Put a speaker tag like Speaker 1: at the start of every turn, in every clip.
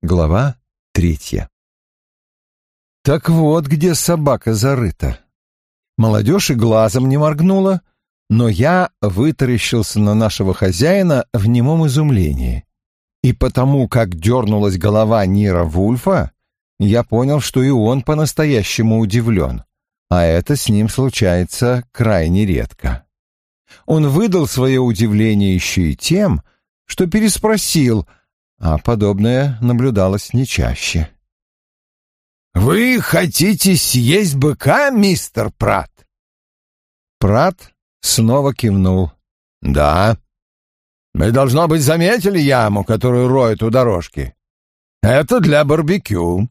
Speaker 1: Глава третья. Так вот, где собака зарыта. Молодежь и глазом не моргнула, но я вытаращился на нашего хозяина в немом изумлении. И потому, как дернулась голова Нира Вульфа, я понял, что и он по-настоящему удивлен, а это с ним случается крайне редко. Он выдал свое удивление еще и тем, что переспросил, а подобное наблюдалось не чаще.
Speaker 2: «Вы хотите съесть быка, мистер Прат?»
Speaker 1: Прат снова кивнул.
Speaker 2: «Да. Вы, должно быть, заметили яму, которую роют у дорожки. Это для барбекю.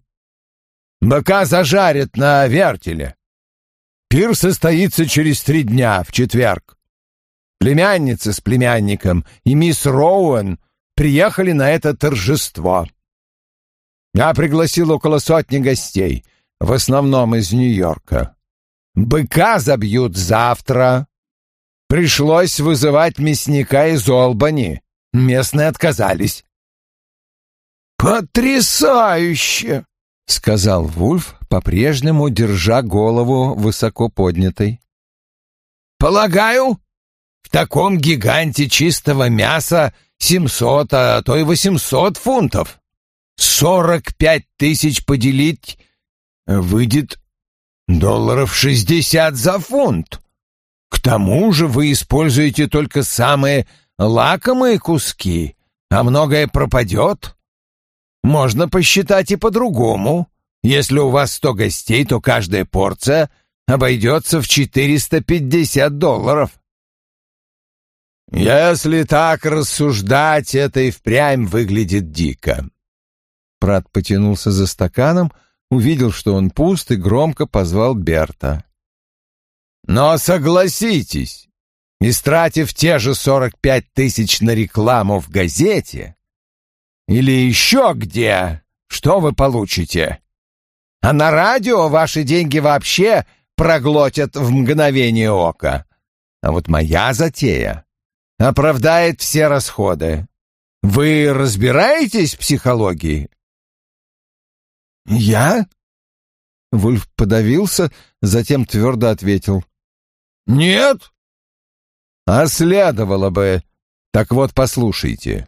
Speaker 2: Быка зажарят на вертеле. Пир состоится через три дня, в четверг. Племянница с племянником и мисс Роуэн приехали на это торжество. Я пригласил около сотни гостей, в основном из Нью-Йорка. Быка забьют завтра. Пришлось вызывать мясника из Олбани. Местные отказались. «Потрясающе!» — сказал Вульф, по-прежнему держа голову высоко поднятой. «Полагаю, в таком гиганте чистого мяса семьсот, а то и восемьсот фунтов. Сорок пять тысяч поделить выйдет долларов шестьдесят за фунт. К тому же вы используете только самые лакомые куски, а многое пропадет. Можно посчитать и по-другому. Если у вас сто гостей, то каждая порция обойдется в четыреста пятьдесят долларов. Если так рассуждать, это и впрямь выглядит дико.
Speaker 1: Прат потянулся за стаканом, увидел, что он пуст, и громко позвал Берта.
Speaker 2: «Но согласитесь, истратив те же сорок пять тысяч на рекламу в газете или еще где, что вы получите? А на радио ваши деньги вообще проглотят в мгновение ока. А вот моя затея оправдает все расходы. Вы разбираетесь в психологии?
Speaker 1: «Я?» Вульф подавился, затем твердо ответил.
Speaker 2: «Нет?» «А следовало бы. Так вот, послушайте.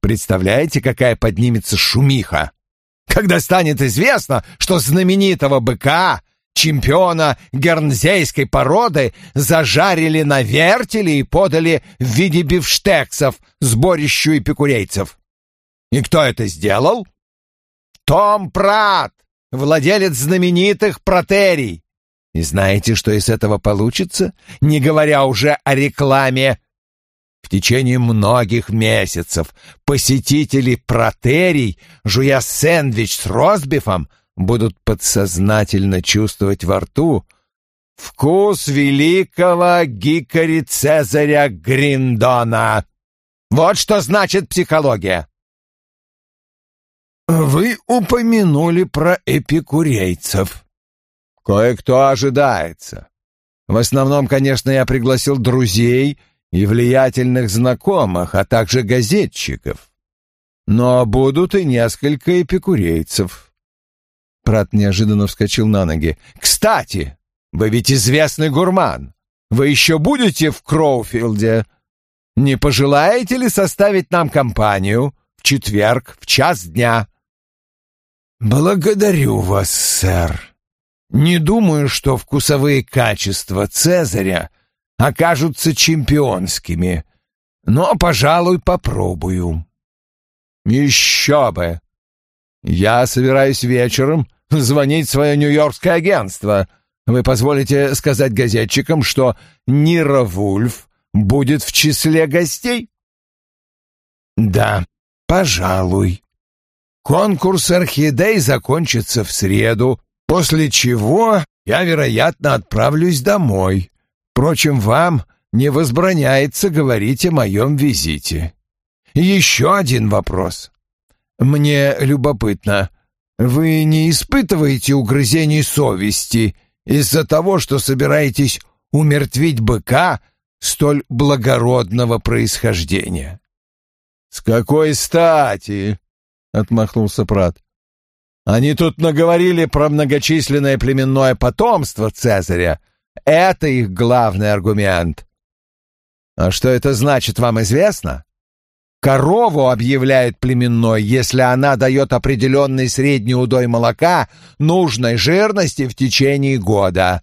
Speaker 2: Представляете, какая поднимется шумиха, когда станет известно, что знаменитого быка, чемпиона гернзейской породы, зажарили на вертеле и подали в виде бифштексов сборищу эпикурейцев? И кто это сделал? Том Прат, владелец знаменитых протерий. И знаете, что из этого получится, не говоря уже о рекламе? В течение многих месяцев посетители протерий, жуя сэндвич с ростбифом, будут подсознательно чувствовать во рту вкус великого Гикари Цезаря Гриндона. Вот что значит психология. Вы упомянули про эпикурейцев. Кое-кто ожидается. В основном, конечно, я пригласил друзей и влиятельных знакомых, а также газетчиков. Но будут и несколько эпикурейцев. Прат неожиданно вскочил на ноги. «Кстати, вы ведь известный гурман. Вы еще будете в Кроуфилде? Не пожелаете ли составить нам компанию в четверг в час дня?» «Благодарю вас, сэр. Не думаю, что вкусовые качества Цезаря окажутся чемпионскими, но, пожалуй, попробую». «Еще бы! Я собираюсь вечером звонить в свое нью-йоркское агентство. Вы позволите сказать газетчикам, что Нира Вульф будет в числе гостей?» «Да, пожалуй», Конкурс орхидей закончится в среду, после чего я, вероятно, отправлюсь домой. Впрочем, вам не возбраняется говорить о моем визите. Еще один вопрос. Мне любопытно, вы не испытываете угрызений совести из-за того, что собираетесь умертвить быка столь благородного происхождения? С какой стати?
Speaker 1: — отмахнулся Прат. «Они тут наговорили про многочисленное племенное потомство Цезаря. Это их главный аргумент. А что это значит, вам известно? Корову объявляют племенной, если она дает определенный средний удой молока нужной жирности в течение года.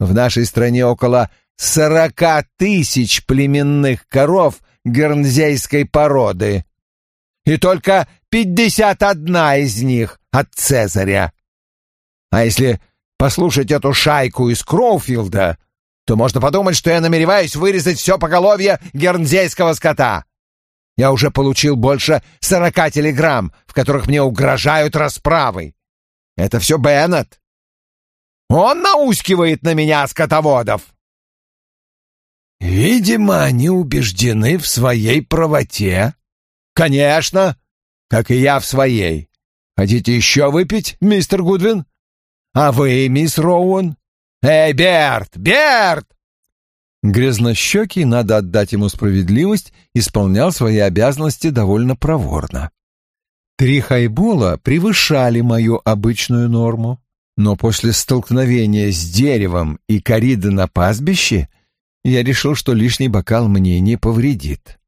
Speaker 1: В нашей стране около сорока тысяч племенных коров гернзейской породы. И только пятьдесят одна из них от Цезаря. А если послушать эту шайку из Кроуфилда, то можно подумать, что я намереваюсь вырезать все поголовье гернзейского скота. Я уже получил больше сорока телеграмм, в которых мне угрожают расправой. Это все Беннет. Он наускивает на меня скотоводов. Видимо, они убеждены в своей правоте. Конечно, как и я в своей. Хотите еще выпить, мистер Гудвин? А вы, мисс Роуэн? Эй, Берт, Берт! Грязнощекий, надо отдать ему справедливость, исполнял свои обязанности довольно проворно. Три хайбола превышали мою обычную норму, но после столкновения с деревом и кориды на пастбище я решил, что лишний бокал мне не повредит.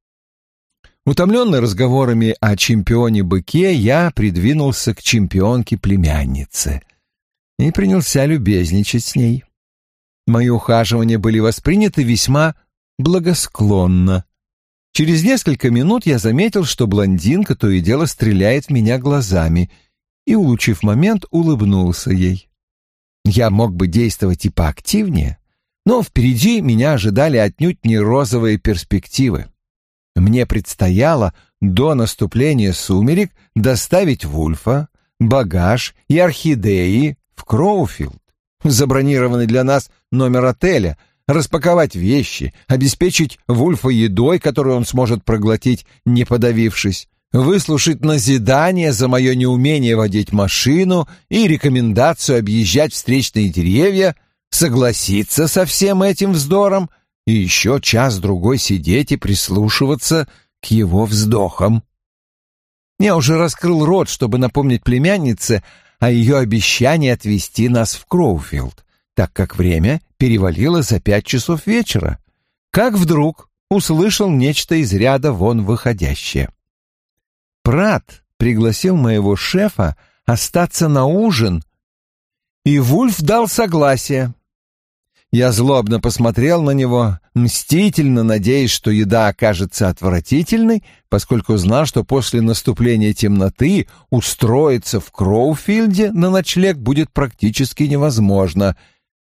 Speaker 1: Утомленный разговорами о чемпионе-быке, я придвинулся к чемпионке-племяннице и принялся любезничать с ней. Мои ухаживания были восприняты весьма благосклонно. Через несколько минут я заметил, что блондинка то и дело стреляет в меня глазами, и, улучив момент, улыбнулся ей. Я мог бы действовать и поактивнее, но впереди меня ожидали отнюдь не розовые перспективы. Мне предстояло до наступления сумерек доставить Вульфа, багаж и орхидеи в Кроуфилд, забронированный для нас номер отеля, распаковать вещи, обеспечить Вульфа едой, которую он сможет проглотить, не подавившись, выслушать назидание за мое неумение водить машину и рекомендацию объезжать встречные деревья, согласиться со всем этим вздором и еще час-другой сидеть и прислушиваться к его вздохам. Я уже раскрыл рот, чтобы напомнить племяннице о ее обещании отвезти нас в Кроуфилд, так как время перевалило за пять часов вечера. Как вдруг услышал нечто из ряда вон выходящее. Прат пригласил моего шефа остаться на ужин, и Вульф дал согласие. Я злобно посмотрел на него, мстительно надеясь, что еда окажется отвратительной, поскольку знал, что после наступления темноты устроиться в Кроуфилде на ночлег будет практически невозможно,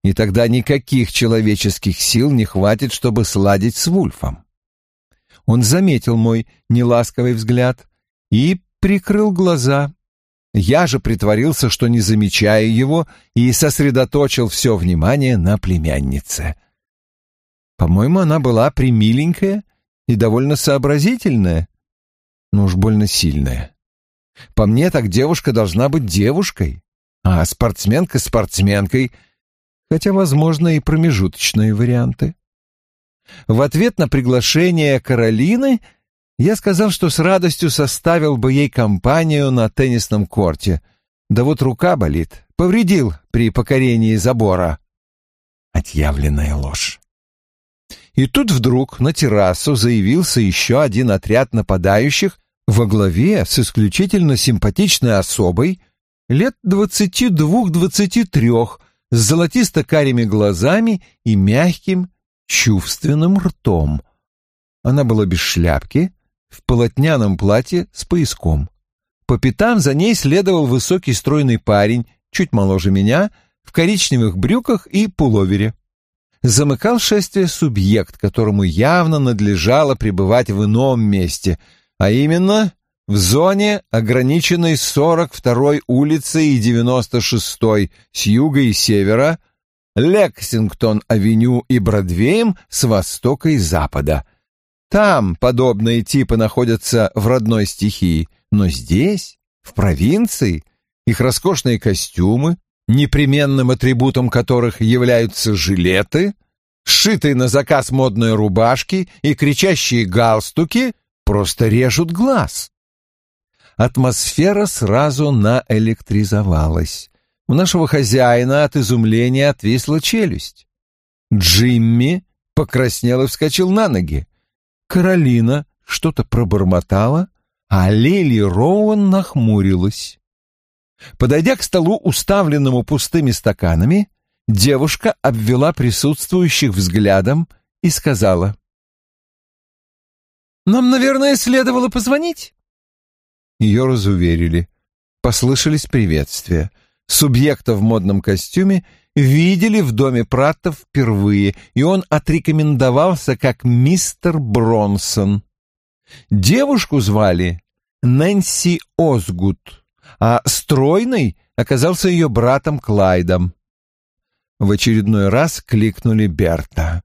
Speaker 1: и тогда никаких человеческих сил не хватит, чтобы сладить с Вульфом. Он заметил мой неласковый взгляд и прикрыл глаза, я же притворился, что не замечаю его, и сосредоточил все внимание на племяннице. По-моему, она была примиленькая и довольно сообразительная, но уж больно сильная. По мне, так девушка должна быть девушкой, а спортсменка — спортсменкой, хотя, возможно, и промежуточные варианты. В ответ на приглашение Каролины — я сказал, что с радостью составил бы ей компанию на теннисном корте. Да вот рука болит, повредил при покорении забора. Отъявленная ложь. И тут вдруг на террасу заявился еще один отряд нападающих во главе с исключительно симпатичной особой, лет двадцати двух-двадцати трех, с золотисто-карими глазами и мягким, чувственным ртом. Она была без шляпки, в полотняном платье с пояском. По пятам за ней следовал высокий стройный парень, чуть моложе меня, в коричневых брюках и пуловере. Замыкал шествие субъект, которому явно надлежало пребывать в ином месте, а именно в зоне, ограниченной 42-й улицей и 96-й с юга и севера, Лексингтон-авеню и Бродвеем с востока и запада — там подобные типы находятся в родной стихии, но здесь, в провинции, их роскошные костюмы, непременным атрибутом которых являются жилеты, сшитые на заказ модные рубашки и кричащие галстуки, просто режут глаз. атмосфера сразу наэлектризовалась. У нашего хозяина от изумления отвисла челюсть. Джимми покраснел и вскочил на ноги. Каролина что-то пробормотала, а Лили Роуэн нахмурилась. Подойдя к столу, уставленному пустыми стаканами, девушка обвела присутствующих взглядом и сказала. «Нам, наверное, следовало позвонить?» Ее разуверили. Послышались приветствия. Субъекта в модном костюме видели в доме Праттов впервые, и он отрекомендовался как мистер Бронсон. Девушку звали Нэнси Озгуд, а стройный оказался ее братом Клайдом. В очередной раз кликнули Берта.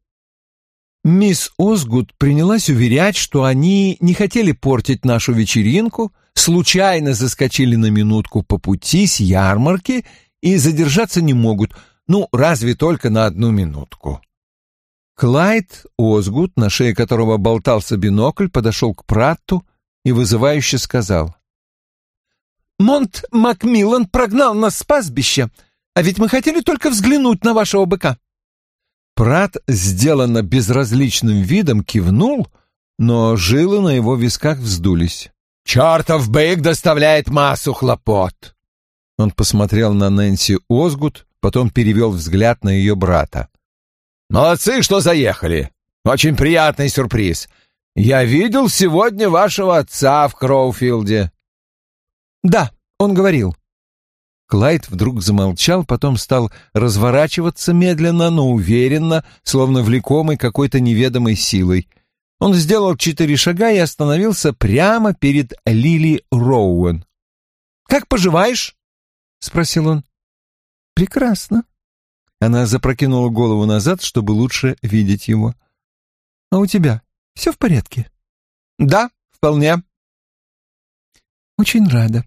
Speaker 1: Мисс Озгуд принялась уверять, что они не хотели портить нашу вечеринку, случайно заскочили на минутку по пути с ярмарки и задержаться не могут, ну, разве только на одну минутку. Клайд Озгуд, на шее которого болтался бинокль, подошел к Пратту и вызывающе сказал. «Монт Макмиллан прогнал нас с пастбища, а ведь мы хотели только взглянуть на вашего быка». Прат, сделанно безразличным видом, кивнул, но жилы на его висках вздулись. «Чертов бык доставляет массу хлопот!» Он посмотрел на Нэнси Озгуд, потом перевел взгляд на ее брата. Молодцы, что заехали. Очень приятный сюрприз. Я видел сегодня вашего отца в Кроуфилде. Да, он говорил. Клайд вдруг замолчал, потом стал разворачиваться медленно, но уверенно, словно влекомый какой-то неведомой силой. Он сделал четыре шага и остановился прямо перед Лили Роуэн. «Как поживаешь?» — спросил он. «Прекрасно», она запрокинула голову назад, чтобы лучше видеть его. «А у тебя все в порядке?» «Да, вполне». «Очень рада».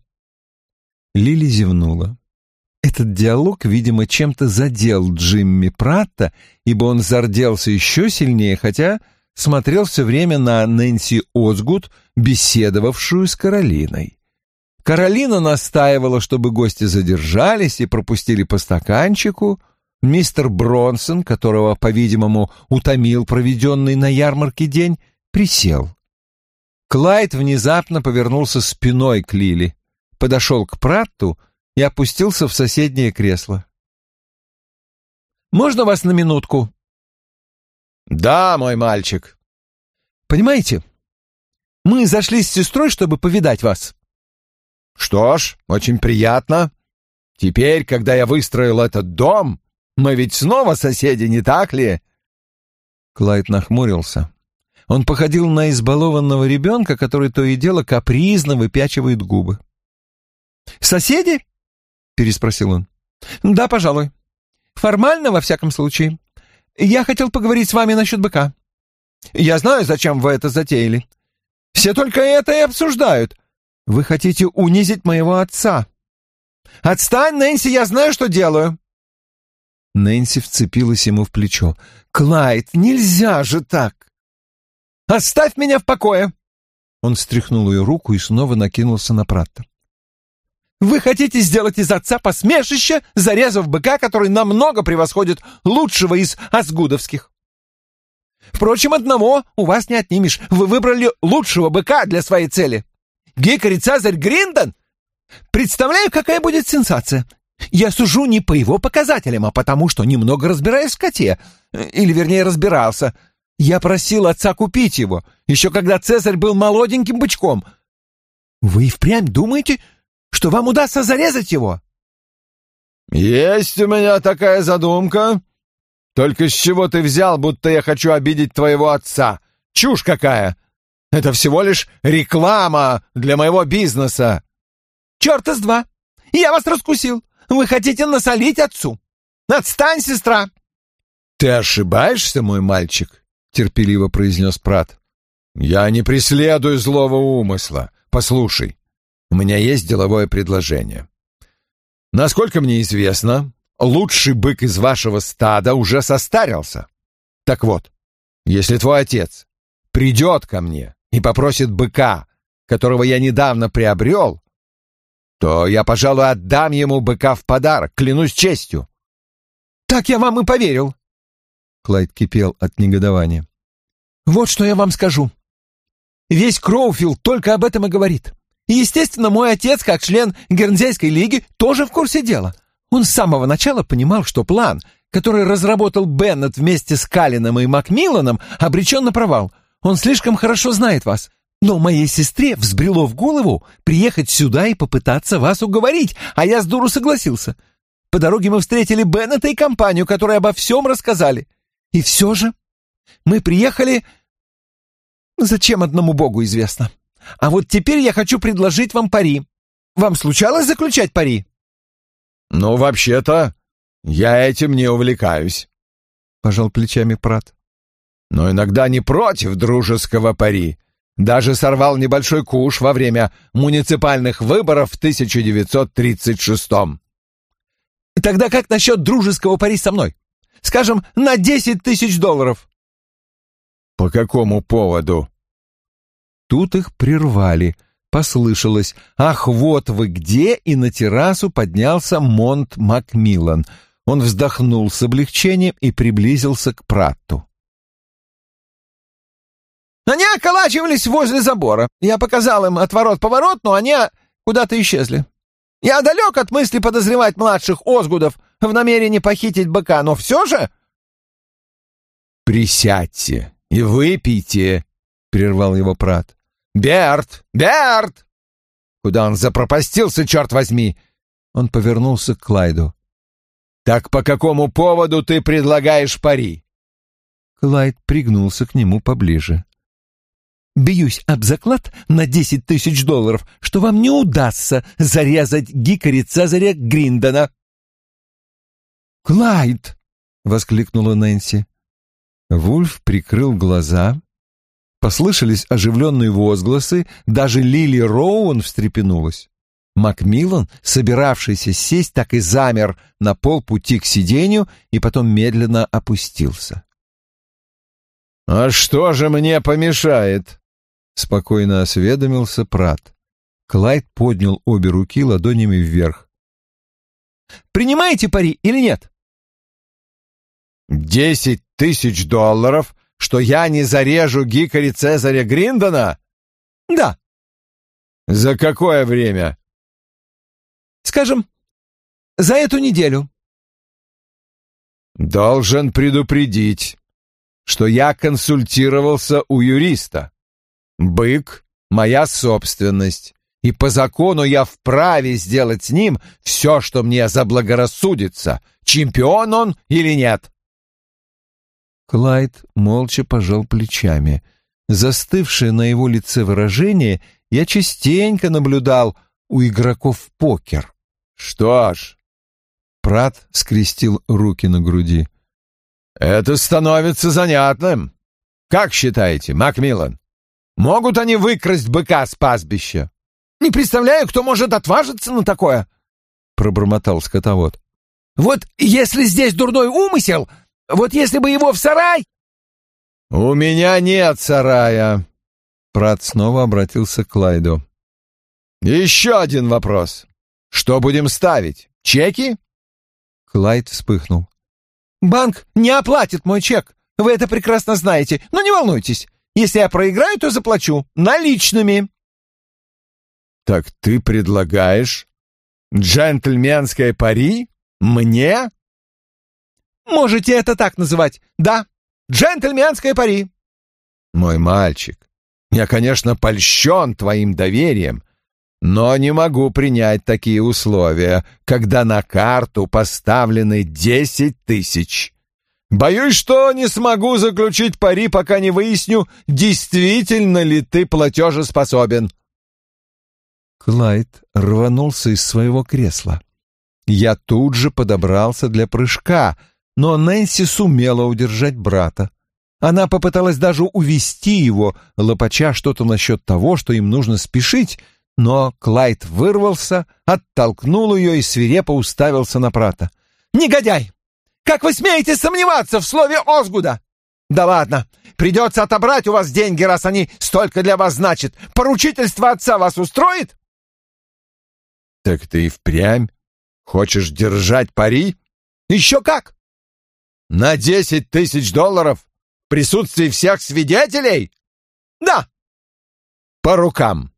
Speaker 1: Лили зевнула. Этот диалог, видимо, чем-то задел Джимми Пратта, ибо он зарделся еще сильнее, хотя смотрел все время на Нэнси Озгуд, беседовавшую с Каролиной. Каролина настаивала, чтобы гости задержались и пропустили по стаканчику — Мистер Бронсон, которого, по-видимому, утомил проведенный на ярмарке день, присел. Клайд внезапно повернулся спиной к Лили, подошел к Пратту и опустился в соседнее кресло. «Можно вас на минутку?» «Да, мой мальчик». «Понимаете, мы зашли с сестрой, чтобы повидать вас». «Что ж, очень приятно. Теперь, когда я выстроил этот дом, мы ведь снова соседи, не так ли?» Клайд нахмурился. Он походил на избалованного ребенка, который то и дело капризно выпячивает губы. «Соседи?» — переспросил он. «Да, пожалуй. Формально, во всяком случае. Я хотел поговорить с вами насчет быка. Я знаю, зачем вы это затеяли. Все только это и обсуждают. Вы хотите унизить моего отца. Отстань, Нэнси, я знаю, что делаю. Нэнси вцепилась ему в плечо. «Клайд, нельзя же так!» «Оставь меня в покое!» Он стряхнул ее руку и снова накинулся на Пратта. «Вы хотите сделать из отца посмешище, зарезав быка, который намного превосходит лучшего из асгудовских? Впрочем, одного у вас не отнимешь. Вы выбрали лучшего быка для своей цели. Гикарь Цезарь Гриндон? Представляю, какая будет сенсация. Я сужу не по его показателям, а потому что немного разбираюсь в коте. Или, вернее, разбирался. Я просил отца купить его, еще когда Цезарь был молоденьким бычком. Вы и впрямь думаете, что вам удастся зарезать его? Есть у меня такая задумка. Только с чего ты взял, будто я хочу обидеть твоего отца? Чушь какая! Это всего лишь реклама для моего бизнеса. Черт из два! Я вас раскусил. Вы хотите насолить отцу? Отстань, сестра!» «Ты ошибаешься, мой мальчик», — терпеливо произнес Прат. «Я не преследую злого умысла. Послушай, у меня есть деловое предложение. Насколько мне известно, лучший бык из вашего стада уже состарился. Так вот, если твой отец придет ко мне и попросит быка
Speaker 2: которого я недавно приобрел, то я, пожалуй, отдам ему быка в подарок, клянусь честью.
Speaker 3: Так я вам и поверил. Клайд кипел от негодования. Вот что я вам скажу. Весь Кроуфилд только об этом и говорит. Естественно, мой отец, как член Гернзейской лиги, тоже в курсе дела. Он с самого начала понимал, что план, который разработал Беннет вместе с Калином и Макмилланом, обречен на провал. Он слишком хорошо знает вас. Но моей сестре взбрело в голову приехать сюда и попытаться вас уговорить, а я с дуру согласился. По дороге мы встретили Беннета и компанию, которые обо всем рассказали. И все же мы приехали... Зачем одному богу известно. А вот теперь я хочу предложить вам пари. Вам случалось заключать пари?
Speaker 2: Ну, вообще-то, я этим не увлекаюсь, — пожал плечами Прат. Но иногда не против дружеского пари. Даже сорвал небольшой куш во время муниципальных выборов в 1936-м.
Speaker 3: Тогда как насчет дружеского пари со мной? Скажем, на десять тысяч долларов.
Speaker 2: По какому поводу?
Speaker 1: Тут их прервали. Послышалось «Ах, вот вы где!» и на террасу поднялся Монт Макмиллан. Он вздохнул с облегчением и приблизился к Пратту.
Speaker 3: Они околачивались возле забора. Я показал им отворот-поворот, но они куда-то исчезли. Я далек от мысли подозревать младших Озгудов в намерении похитить быка, но все же...»
Speaker 2: «Присядьте и выпейте», — прервал его Прат. «Берт! Берт!» Куда он запропастился, черт возьми? Он повернулся к Клайду. «Так по какому поводу ты предлагаешь пари?»
Speaker 1: Клайд пригнулся к нему поближе.
Speaker 3: Бьюсь об заклад на десять тысяч долларов, что вам не удастся зарезать Гикари Цезаря Гриндона.
Speaker 1: «Клайд!» — воскликнула Нэнси. Вульф прикрыл глаза. Послышались оживленные возгласы, даже Лили Роуэн встрепенулась. Макмиллан, собиравшийся сесть, так и замер на полпути к сиденью и потом медленно опустился.
Speaker 2: «А что же мне помешает?»
Speaker 1: — спокойно осведомился Прат. Клайд поднял обе руки ладонями вверх.
Speaker 3: «Принимаете пари или нет?»
Speaker 2: «Десять тысяч долларов, что я не зарежу Гикари Цезаря Гриндона?»
Speaker 3: «Да».
Speaker 2: «За какое время?»
Speaker 3: «Скажем, за эту неделю».
Speaker 2: «Должен предупредить, что я консультировался у юриста. Бык — моя собственность, и по закону я вправе сделать с ним все, что мне заблагорассудится, чемпион он или нет.
Speaker 1: Клайд молча пожал плечами. Застывшее на его лице выражение я частенько наблюдал у игроков в покер.
Speaker 2: «Что ж...»
Speaker 1: Прат скрестил руки на груди.
Speaker 2: «Это становится занятным. Как считаете, Макмиллан?» Могут они выкрасть быка с пастбища?
Speaker 3: Не представляю, кто может отважиться на такое, пробормотал скотовод. Вот если здесь дурной умысел, вот если бы его в сарай...
Speaker 2: У меня нет сарая.
Speaker 1: Прат снова обратился к Клайду.
Speaker 2: Еще один вопрос. Что будем ставить? Чеки?
Speaker 1: Клайд вспыхнул.
Speaker 3: Банк не оплатит мой чек. Вы это прекрасно знаете. Но не волнуйтесь. Если я проиграю, то заплачу наличными.
Speaker 2: Так ты предлагаешь джентльменское пари мне?
Speaker 3: Можете это так называть. Да, джентльменское пари.
Speaker 2: Мой мальчик, я, конечно, польщен твоим доверием, но не могу принять такие условия, когда на карту поставлены десять тысяч. Боюсь, что не смогу заключить пари, пока не выясню, действительно ли ты платежеспособен.
Speaker 1: Клайд рванулся из своего кресла. Я тут же подобрался для прыжка, но Нэнси сумела удержать брата. Она попыталась даже увести его, лопача что-то насчет того, что им нужно спешить, но Клайд вырвался, оттолкнул ее и свирепо уставился на брата.
Speaker 3: «Негодяй! Как вы смеете сомневаться в слове Озгуда? Да ладно, придется отобрать у вас деньги, раз они столько для вас значат. Поручительство отца вас устроит?
Speaker 2: Так ты и впрямь хочешь держать пари?
Speaker 3: Еще как!
Speaker 2: На десять тысяч долларов в присутствии всех свидетелей?
Speaker 3: Да.
Speaker 2: По рукам.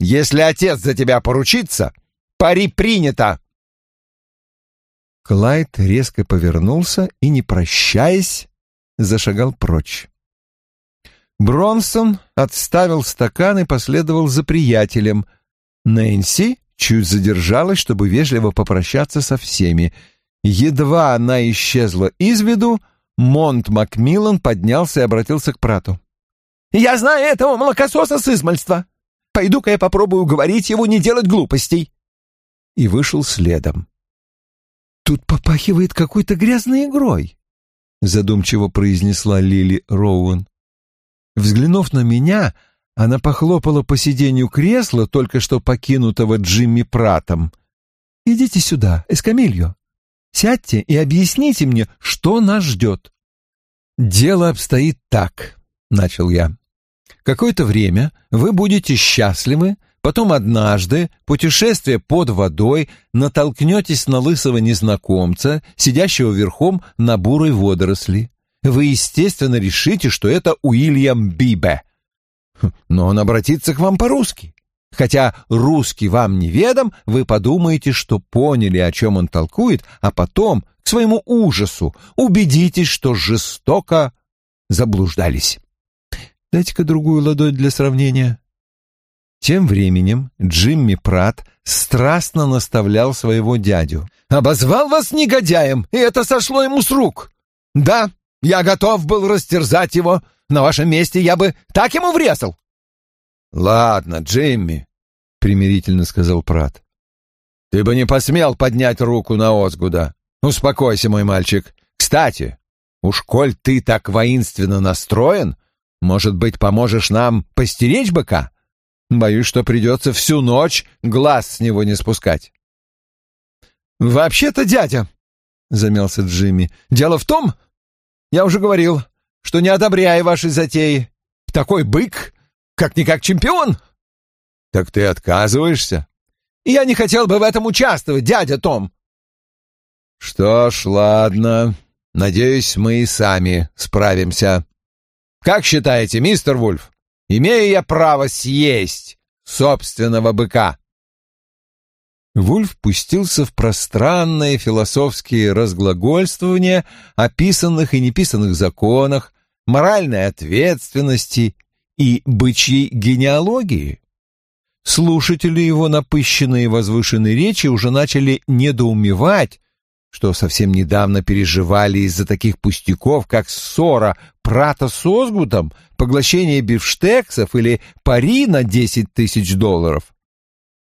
Speaker 2: Если отец за тебя поручится, пари принято.
Speaker 1: Клайд резко повернулся и, не прощаясь, зашагал прочь. Бронсон отставил стакан и последовал за приятелем. Нэнси чуть задержалась, чтобы вежливо попрощаться со всеми. Едва она исчезла из виду, Монт Макмиллан поднялся и обратился к Прату.
Speaker 3: «Я знаю этого молокососа с измальства. Пойду-ка я попробую уговорить его не делать глупостей».
Speaker 1: И вышел следом. «Тут попахивает какой-то грязной игрой», — задумчиво произнесла Лили Роуэн. Взглянув на меня, она похлопала по сиденью кресла, только что покинутого Джимми Пратом. «Идите сюда, Эскамильо. Сядьте и объясните мне, что нас ждет». «Дело обстоит так», — начал я. «Какое-то время вы будете счастливы, Потом однажды, путешествие под водой, натолкнетесь на лысого незнакомца, сидящего верхом на бурой водоросли. Вы, естественно, решите, что это Уильям Бибе. Хм, но он обратится к вам по-русски. Хотя русский вам неведом, вы подумаете, что поняли, о чем он толкует, а потом, к своему ужасу, убедитесь, что жестоко заблуждались. Дайте-ка другую ладонь для сравнения. Тем временем Джимми Прат страстно наставлял своего дядю.
Speaker 3: «Обозвал вас негодяем, и это сошло ему с рук. Да, я готов был растерзать его. На вашем месте я бы так ему врезал».
Speaker 2: «Ладно, Джимми», — примирительно сказал Прат. «Ты бы не посмел поднять руку на Озгуда. Успокойся, мой мальчик. Кстати, уж коль ты так воинственно настроен, может быть, поможешь нам постеречь быка?» Боюсь, что придется всю ночь глаз с него не спускать.
Speaker 3: «Вообще-то, дядя», — замялся Джимми, — «дело в том, я уже говорил, что не одобряю вашей затеи. Такой бык, как-никак чемпион».
Speaker 2: «Так ты отказываешься?»
Speaker 3: «Я не хотел бы в этом участвовать, дядя Том».
Speaker 2: «Что ж, ладно. Надеюсь, мы и сами справимся. Как считаете, мистер Вульф?» Имею я право съесть собственного быка.
Speaker 1: Вульф пустился в пространные философские разглагольствования о писанных и неписанных законах, моральной ответственности и бычьей генеалогии. Слушатели его напыщенные возвышенные речи уже начали недоумевать, что совсем недавно переживали из-за таких пустяков, как ссора Прата с Озгутом, поглощение бифштексов или пари на десять тысяч долларов.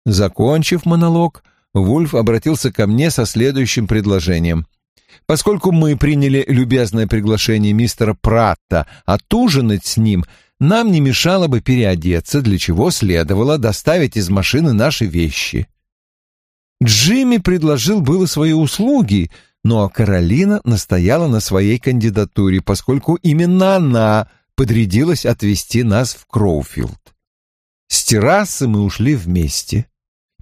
Speaker 1: Закончив монолог, Вульф обратился ко мне со следующим предложением. Поскольку мы приняли любезное приглашение мистера Пратта отужинать с ним, нам не мешало бы переодеться, для чего следовало доставить из машины наши вещи. Джимми предложил было свои услуги, но Каролина настояла на своей кандидатуре, поскольку именно она подрядилась отвезти нас в Кроуфилд. С террасы мы ушли вместе,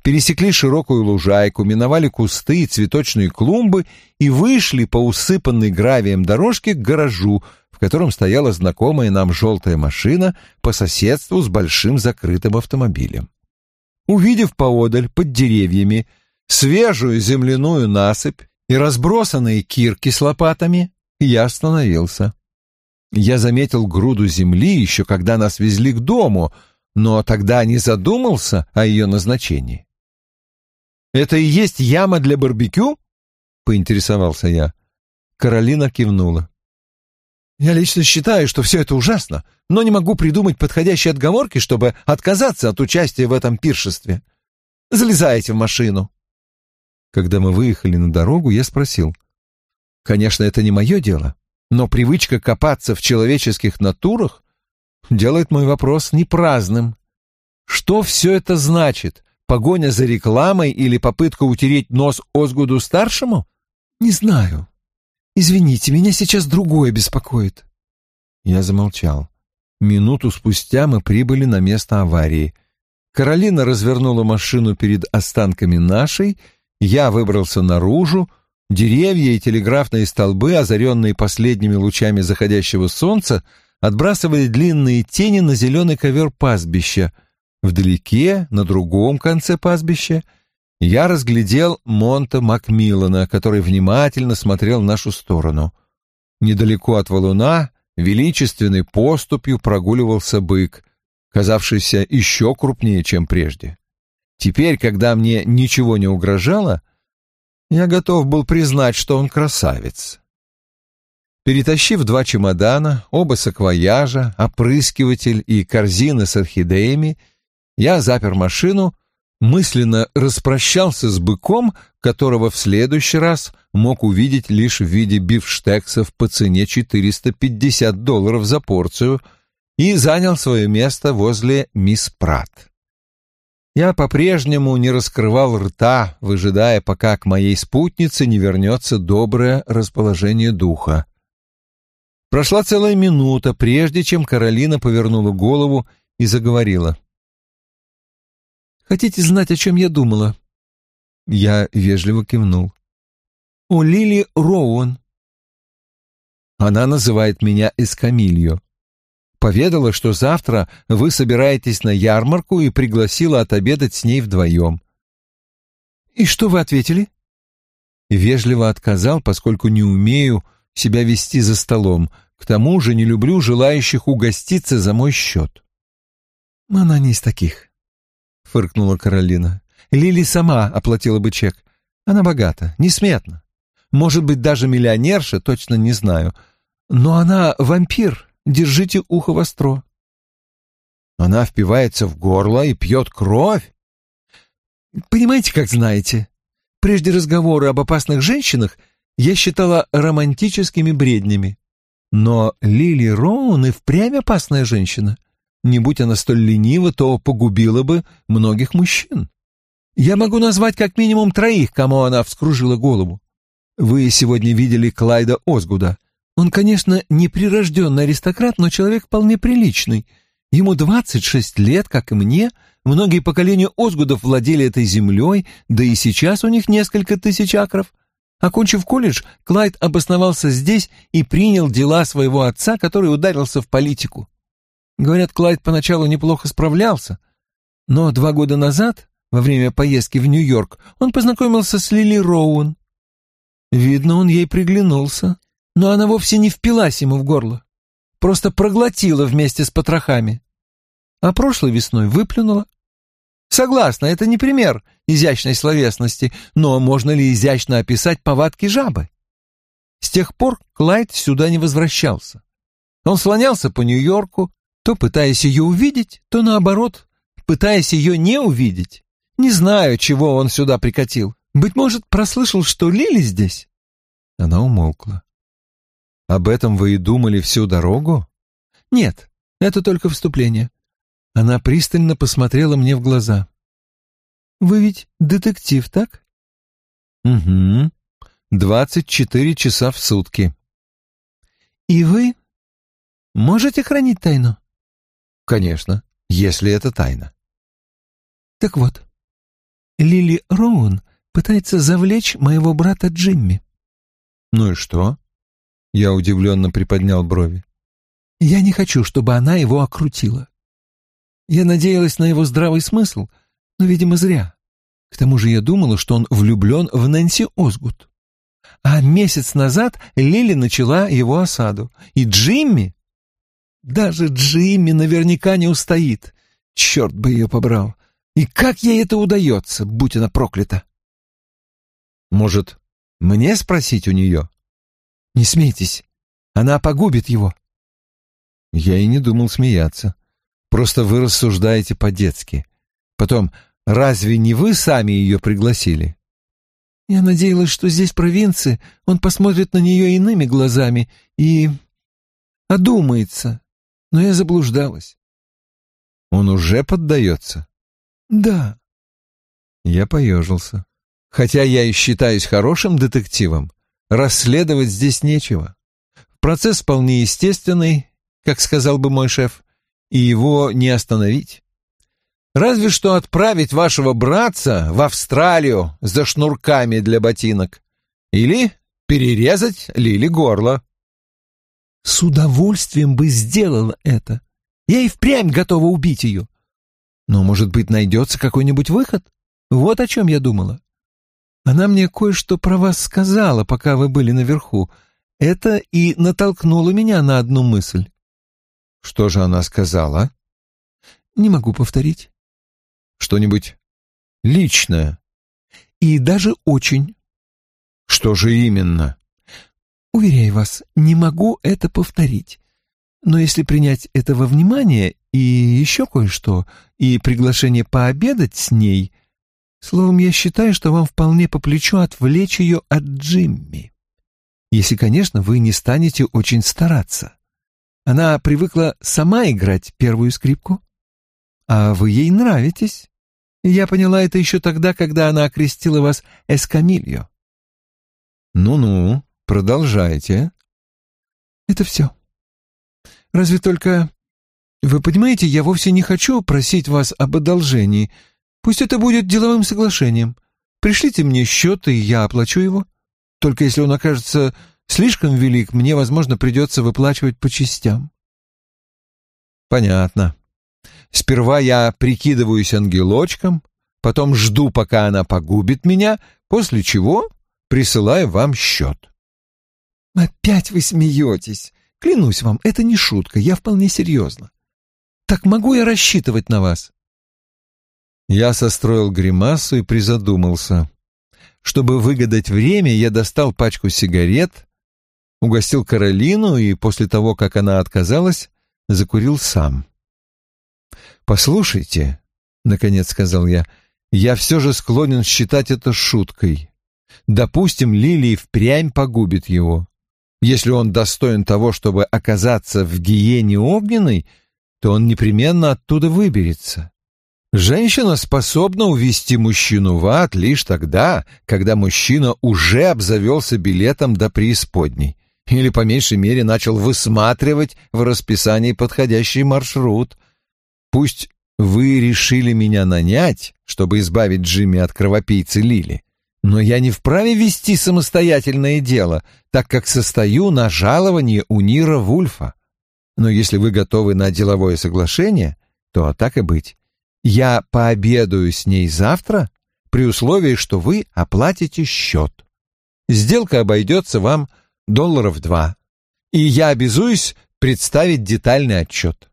Speaker 1: пересекли широкую лужайку, миновали кусты и цветочные клумбы и вышли по усыпанной гравием дорожке к гаражу, в котором стояла знакомая нам желтая машина по соседству с большим закрытым автомобилем. Увидев поодаль, под деревьями, свежую земляную насыпь и разбросанные кирки с лопатами, я остановился. Я заметил груду земли еще когда нас везли к дому, но тогда не задумался о ее назначении. «Это и есть яма для барбекю?» — поинтересовался я. Каролина кивнула. «Я лично считаю, что все это ужасно, но не могу придумать подходящие отговорки, чтобы отказаться от участия в этом пиршестве. Залезайте в машину». Когда мы выехали на дорогу, я спросил. «Конечно, это не мое дело, но привычка копаться в человеческих натурах делает мой вопрос непраздным. Что все это значит? Погоня за рекламой или попытка утереть нос Озгуду-старшему? Не знаю. Извините, меня сейчас другое беспокоит. Я замолчал. Минуту спустя мы прибыли на место аварии. Каролина развернула машину перед останками нашей, я выбрался наружу, деревья и телеграфные столбы, озаренные последними лучами заходящего солнца, отбрасывали длинные тени на зеленый ковер пастбища. Вдалеке, на другом конце пастбища, я разглядел Монта Макмиллана, который внимательно смотрел в нашу сторону. Недалеко от валуна величественной поступью прогуливался бык, казавшийся еще крупнее, чем прежде. Теперь, когда мне ничего не угрожало, я готов был признать, что он красавец. Перетащив два чемодана, оба саквояжа, опрыскиватель и корзины с орхидеями, я запер машину, мысленно распрощался с быком, которого в следующий раз мог увидеть лишь в виде бифштексов по цене 450 долларов за порцию, и занял свое место возле мисс Пратт. Я по-прежнему не раскрывал рта, выжидая, пока к моей спутнице не вернется доброе расположение духа. Прошла целая минута, прежде чем Каролина повернула голову и заговорила. «Хотите знать, о чем я думала?» Я вежливо кивнул. «О Лили Роуэн». Она называет меня Эскамильо. Поведала, что завтра вы собираетесь на ярмарку и пригласила отобедать с ней вдвоем. «И что вы ответили?» Вежливо отказал, поскольку не умею себя вести за столом. К тому же не люблю желающих угоститься за мой счет. «Она не из таких», — фыркнула Каролина. «Лили сама оплатила бы чек. Она богата, несметно. Может быть, даже миллионерша, точно не знаю. Но она вампир, держите ухо востро». Она впивается в горло и пьет кровь. Понимаете, как знаете. Прежде разговоры об опасных женщинах я считала романтическими бреднями. Но Лили Роун и впрямь опасная женщина. Не будь она столь ленива, то погубила бы многих мужчин. Я могу назвать как минимум троих, кому она вскружила голову. Вы сегодня видели Клайда Озгуда. Он, конечно, не прирожденный аристократ, но человек вполне приличный. Ему 26 лет, как и мне. Многие поколения Озгудов владели этой землей, да и сейчас у них несколько тысяч акров. Окончив колледж, Клайд обосновался здесь и принял дела своего отца, который ударился в политику. Говорят, Клайд поначалу неплохо справлялся, но два года назад, во время поездки в Нью-Йорк, он познакомился с Лили Роуэн. Видно, он ей приглянулся, но она вовсе не впилась ему в горло, просто проглотила вместе с потрохами. А прошлой весной выплюнула. Согласна, это не пример изящной словесности, но можно ли изящно описать повадки жабы? С тех пор Клайд сюда не возвращался. Он слонялся по Нью-Йорку, то пытаясь ее увидеть, то наоборот, пытаясь ее не увидеть. Не знаю, чего он сюда прикатил. Быть может, прослышал, что Лили здесь? Она умолкла. Об этом вы и думали всю дорогу? Нет, это только вступление. Она пристально посмотрела мне в глаза. «Вы ведь детектив, так?» «Угу. Двадцать четыре часа в сутки». «И вы можете хранить тайну?» «Конечно, если это тайна». «Так вот, Лили Роун пытается завлечь моего брата Джимми». «Ну и что?» Я удивленно приподнял брови. «Я не хочу, чтобы она его окрутила. Я надеялась на его здравый смысл, но, видимо, зря. К тому же я думала, что он влюблен в Нэнси Озгут. А месяц назад Лили начала его осаду. И Джимми... Даже Джимми наверняка не устоит. Черт бы ее побрал. И как ей это удается, будь она проклята? Может, мне спросить у нее? Не смейтесь, она погубит его. Я и не думал смеяться. Просто вы рассуждаете по-детски. Потом, разве не вы сами ее пригласили? Я надеялась, что здесь, в провинции, он посмотрит на нее иными глазами и... одумается. Но я заблуждалась. Он уже поддается? Да. Я поежился. Хотя я и считаюсь хорошим детективом, расследовать здесь нечего. Процесс вполне естественный,
Speaker 3: как сказал бы мой шеф, и его не остановить. Разве что отправить вашего братца в Австралию за шнурками для ботинок. Или перерезать Лили горло. С удовольствием бы сделала это. Я и впрямь готова убить ее. Но, может быть, найдется какой-нибудь выход? Вот о чем я думала. Она мне кое-что про вас сказала, пока вы были наверху. Это и натолкнуло меня на одну мысль.
Speaker 1: Что же она сказала?
Speaker 3: Не могу повторить.
Speaker 1: Что-нибудь личное?
Speaker 3: И даже очень.
Speaker 1: Что же именно?
Speaker 3: Уверяю вас, не могу это повторить. Но если принять это во внимание и еще кое-что, и приглашение пообедать с ней, словом, я считаю, что вам вполне по плечу отвлечь ее от Джимми. Если, конечно, вы не станете очень стараться. Она привыкла сама играть первую скрипку, а вы ей нравитесь. Я поняла это еще тогда, когда она окрестила вас Эскамильо.
Speaker 1: Ну-ну, продолжайте.
Speaker 3: Это все. Разве только... Вы понимаете, я вовсе не хочу просить вас об одолжении. Пусть это будет деловым соглашением. Пришлите мне счет, и я оплачу его. Только если он окажется слишком велик, мне, возможно, придется выплачивать по частям.
Speaker 1: Понятно. Сперва я прикидываюсь ангелочком, потом жду, пока она погубит меня, после чего присылаю вам счет.
Speaker 3: Опять вы смеетесь. Клянусь вам, это не шутка, я вполне серьезно. Так могу я рассчитывать на вас?
Speaker 1: Я состроил гримасу и призадумался. Чтобы выгадать время, я достал пачку сигарет, угостил Каролину и после того, как она отказалась, закурил сам. «Послушайте», — наконец сказал я, — «я все же склонен считать это шуткой. Допустим, Лилии впрямь погубит его. Если он достоин того, чтобы оказаться в гиене огненной, то он непременно оттуда выберется. Женщина способна увести мужчину в ад лишь тогда, когда мужчина уже обзавелся билетом до преисподней или, по меньшей мере, начал высматривать в расписании подходящий маршрут. Пусть вы решили меня нанять, чтобы избавить Джимми от кровопийцы Лили, но я не вправе вести самостоятельное дело, так как состою на жаловании у Нира Вульфа. Но если вы готовы на деловое соглашение, то так и быть. Я пообедаю с ней завтра при условии, что вы оплатите счет. Сделка обойдется вам долларов два, и я обязуюсь представить детальный отчет.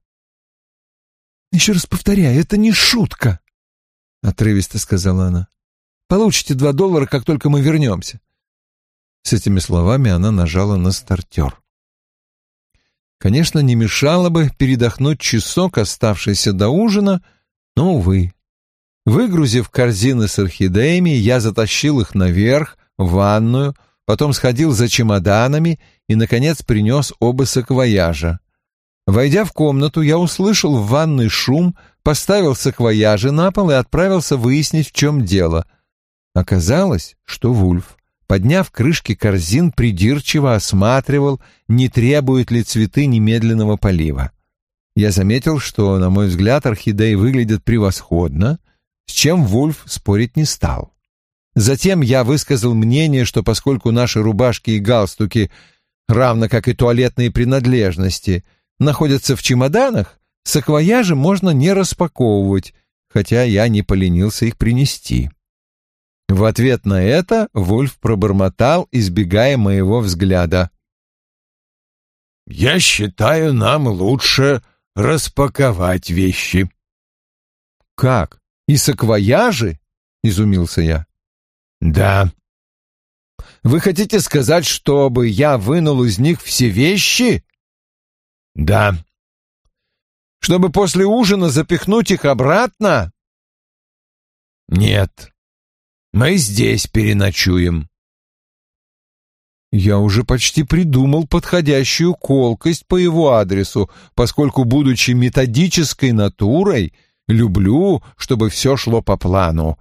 Speaker 3: «Еще раз повторяю, это не шутка», — отрывисто сказала она. Получите два доллара, как только мы вернемся».
Speaker 1: С этими словами она нажала на стартер. Конечно, не мешало бы передохнуть часок, оставшийся до ужина, но, увы. Выгрузив корзины с орхидеями, я затащил их наверх, в ванную, потом сходил за чемоданами и, наконец, принес оба саквояжа. Войдя в комнату, я услышал в ванной шум, поставил саквояжи на пол и отправился выяснить, в чем дело. Оказалось, что Вульф, подняв крышки корзин, придирчиво осматривал, не требуют ли цветы немедленного полива. Я заметил, что, на мой взгляд, орхидеи выглядят превосходно, с чем Вульф спорить не стал. Затем я высказал мнение, что поскольку наши рубашки и галстуки, равно как и туалетные принадлежности, находятся в чемоданах, саквояжи можно не распаковывать, хотя я не поленился их принести. В ответ на это Вульф пробормотал, избегая моего взгляда.
Speaker 2: «Я считаю, нам лучше распаковать вещи».
Speaker 1: «Как? И саквояжи?» — изумился я.
Speaker 2: «Да».
Speaker 1: «Вы хотите сказать, чтобы я вынул из них все вещи?»
Speaker 2: «Да».
Speaker 1: «Чтобы после ужина запихнуть их обратно?»
Speaker 2: «Нет». Мы здесь переночуем».
Speaker 1: Я уже почти придумал подходящую колкость по его адресу, поскольку, будучи методической натурой, люблю, чтобы все шло по плану.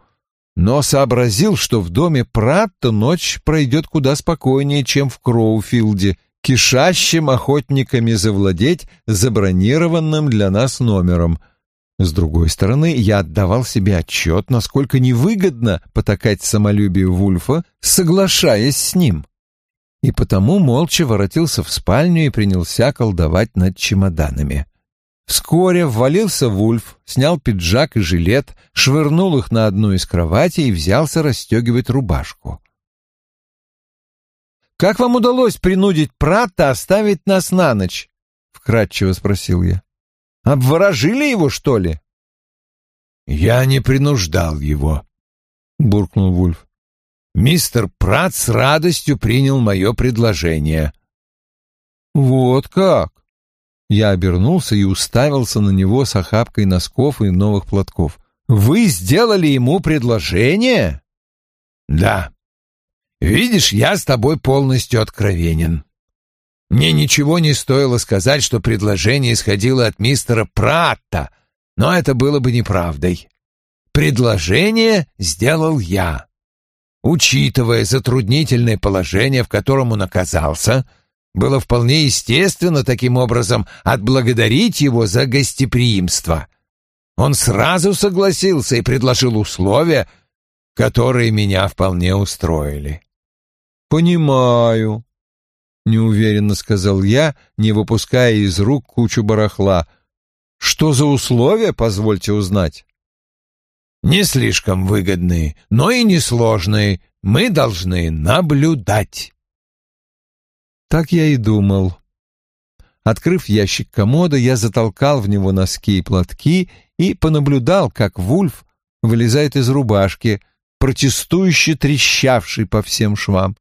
Speaker 1: Но сообразил, что в доме Пратта ночь пройдет куда спокойнее, чем в Кроуфилде, кишащим охотниками завладеть забронированным для нас номером. С другой стороны, я отдавал себе отчет, насколько невыгодно потакать самолюбию Вульфа, соглашаясь с ним. И потому молча воротился в спальню и принялся колдовать над чемоданами. Вскоре ввалился Вульф, снял пиджак и жилет, швырнул их на одну из кроватей и взялся расстегивать рубашку.
Speaker 3: «Как вам удалось принудить Пратта оставить нас на ночь?» — вкратчиво спросил я. «Обворожили его, что ли?»
Speaker 2: «Я не принуждал его», — буркнул Вульф. «Мистер Пратт с радостью принял мое предложение».
Speaker 1: «Вот как?» Я обернулся и уставился на него с охапкой носков и новых платков. «Вы сделали ему предложение?»
Speaker 2: «Да. Видишь, я с тобой полностью откровенен. Мне ничего не стоило сказать, что предложение исходило от мистера Пратта, но это было бы неправдой. Предложение сделал я. Учитывая затруднительное положение, в котором он оказался, было вполне естественно таким образом отблагодарить его за гостеприимство. Он сразу согласился и предложил условия, которые меня вполне устроили.
Speaker 1: «Понимаю», — неуверенно сказал я, не выпуская из рук кучу барахла. «Что за условия, позвольте узнать?»
Speaker 2: «Не слишком выгодные, но и несложные. Мы должны наблюдать».
Speaker 1: Так я и думал. Открыв ящик комода, я затолкал в него носки и платки и понаблюдал, как Вульф вылезает из рубашки, протестующе трещавший по всем швам.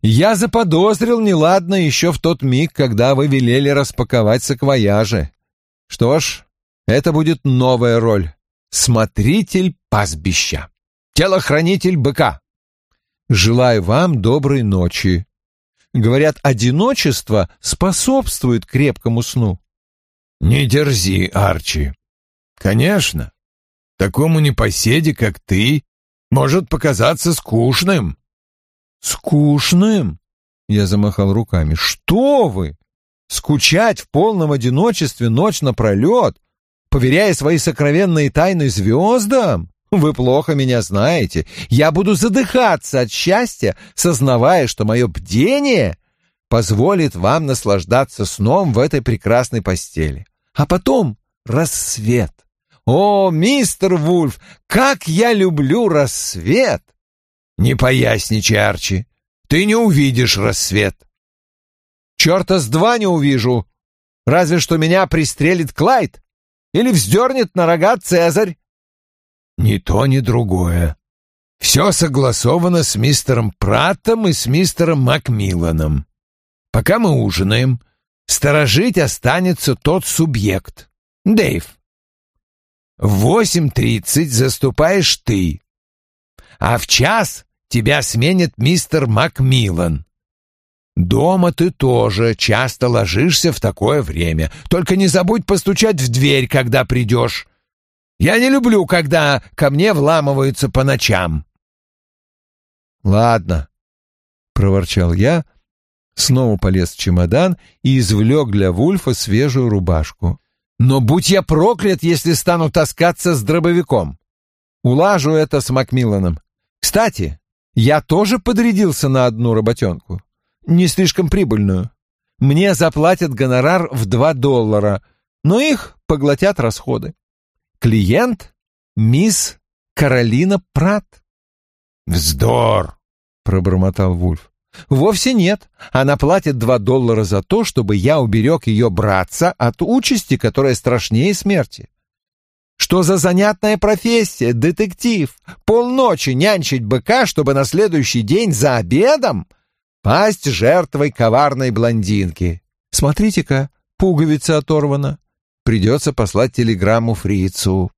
Speaker 1: Я заподозрил неладно еще в тот миг, когда вы велели распаковать саквояжи. Что ж, это будет новая роль. Смотритель пастбища. Телохранитель быка. Желаю вам доброй ночи. Говорят, одиночество способствует крепкому сну.
Speaker 2: Не дерзи, Арчи. Конечно, такому непоседе, как ты, может показаться скучным.
Speaker 1: «Скучным?» — я замахал руками. «Что вы? Скучать в полном одиночестве ночь напролет, поверяя свои сокровенные тайны звездам? Вы плохо меня знаете. Я буду задыхаться от счастья, сознавая, что мое бдение позволит вам наслаждаться сном в этой прекрасной постели. А потом рассвет. О, мистер Вульф, как я люблю рассвет!»
Speaker 2: Не поясничай, Арчи. Ты не увидишь рассвет.
Speaker 3: Черта с два не увижу. Разве что меня пристрелит Клайд или вздернет на рога Цезарь.
Speaker 2: Ни то, ни другое. Все согласовано с мистером Праттом и с мистером Макмилланом. Пока мы ужинаем, сторожить останется тот субъект. Дэйв. В восемь тридцать заступаешь ты, а в час тебя сменит мистер Макмиллан. Дома ты тоже часто ложишься в такое время. Только не забудь постучать в дверь, когда придешь. Я не люблю, когда ко мне вламываются по ночам.
Speaker 1: Ладно, проворчал я, снова полез в чемодан и извлек для Вульфа свежую рубашку. Но будь я проклят, если стану таскаться с дробовиком. Улажу это с Макмилланом. Кстати, я тоже подрядился на одну работенку. Не слишком прибыльную. Мне заплатят гонорар в два доллара, но их поглотят расходы. Клиент — мисс Каролина Прат.
Speaker 2: «Вздор!» — пробормотал Вульф.
Speaker 1: «Вовсе нет. Она платит два доллара за то, чтобы я уберег ее братца от участи, которая страшнее смерти. Что за занятная профессия, детектив? Полночи нянчить быка, чтобы на следующий день за обедом пасть жертвой коварной блондинки. Смотрите-ка, пуговица оторвана. Придется послать телеграмму фрицу.